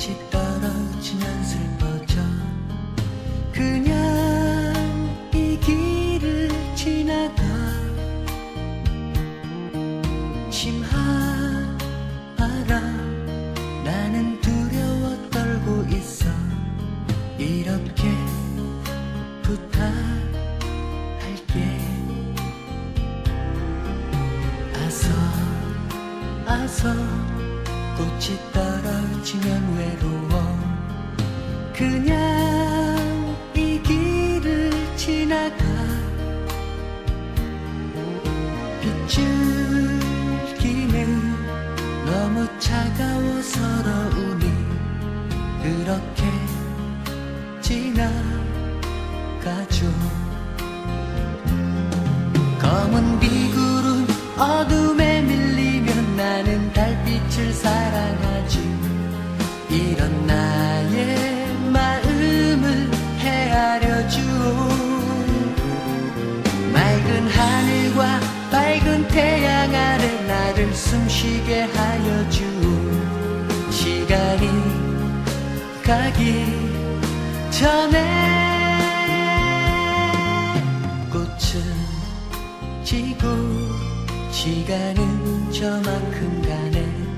빛이 떨어지면 슬퍼져. 그냥 이 길을 지나가. 심하라 나 두려워 떨고 있어. 이렇게 부탁할게. 아서 아서. 꽃이 떨어지면 외로워. 그냥 이 길을 지나가. 빗줄기는 너무 차가워 서러우니 그렇게 지나가죠. 검은 비구름 어둠에 밀리면 나는 달빛을 사 숨쉬게 하여 주오 시간이 가기 전에 꽃은 지고 시간은 저만큼 가네.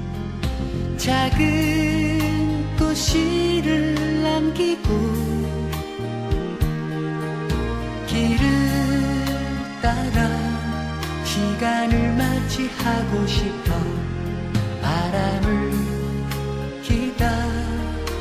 작은 꽃씨를 남기고 하고 싶어. 바람을 기다리네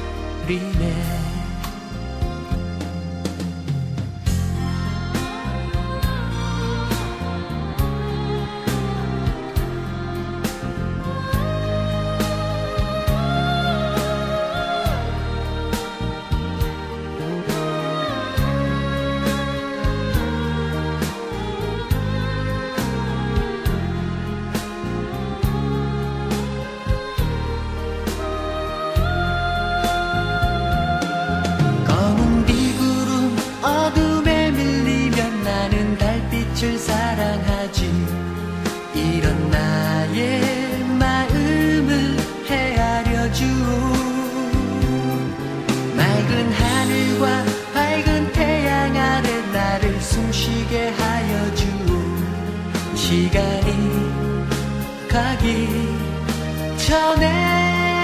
전에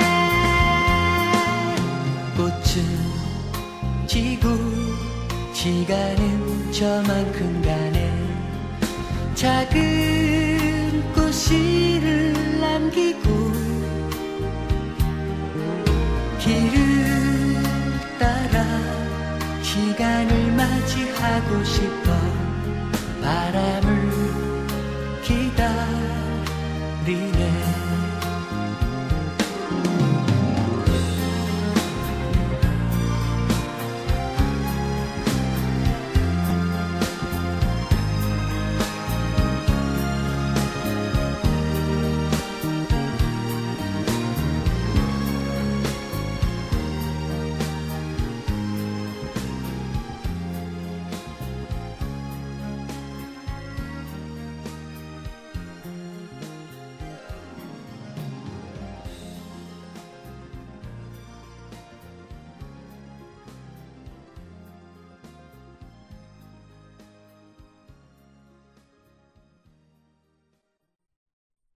꽃은 지고 시간은 저만큼 가네. 작은 꽃씨를 남기고 길을 따라 시간을 맞이하고 싶어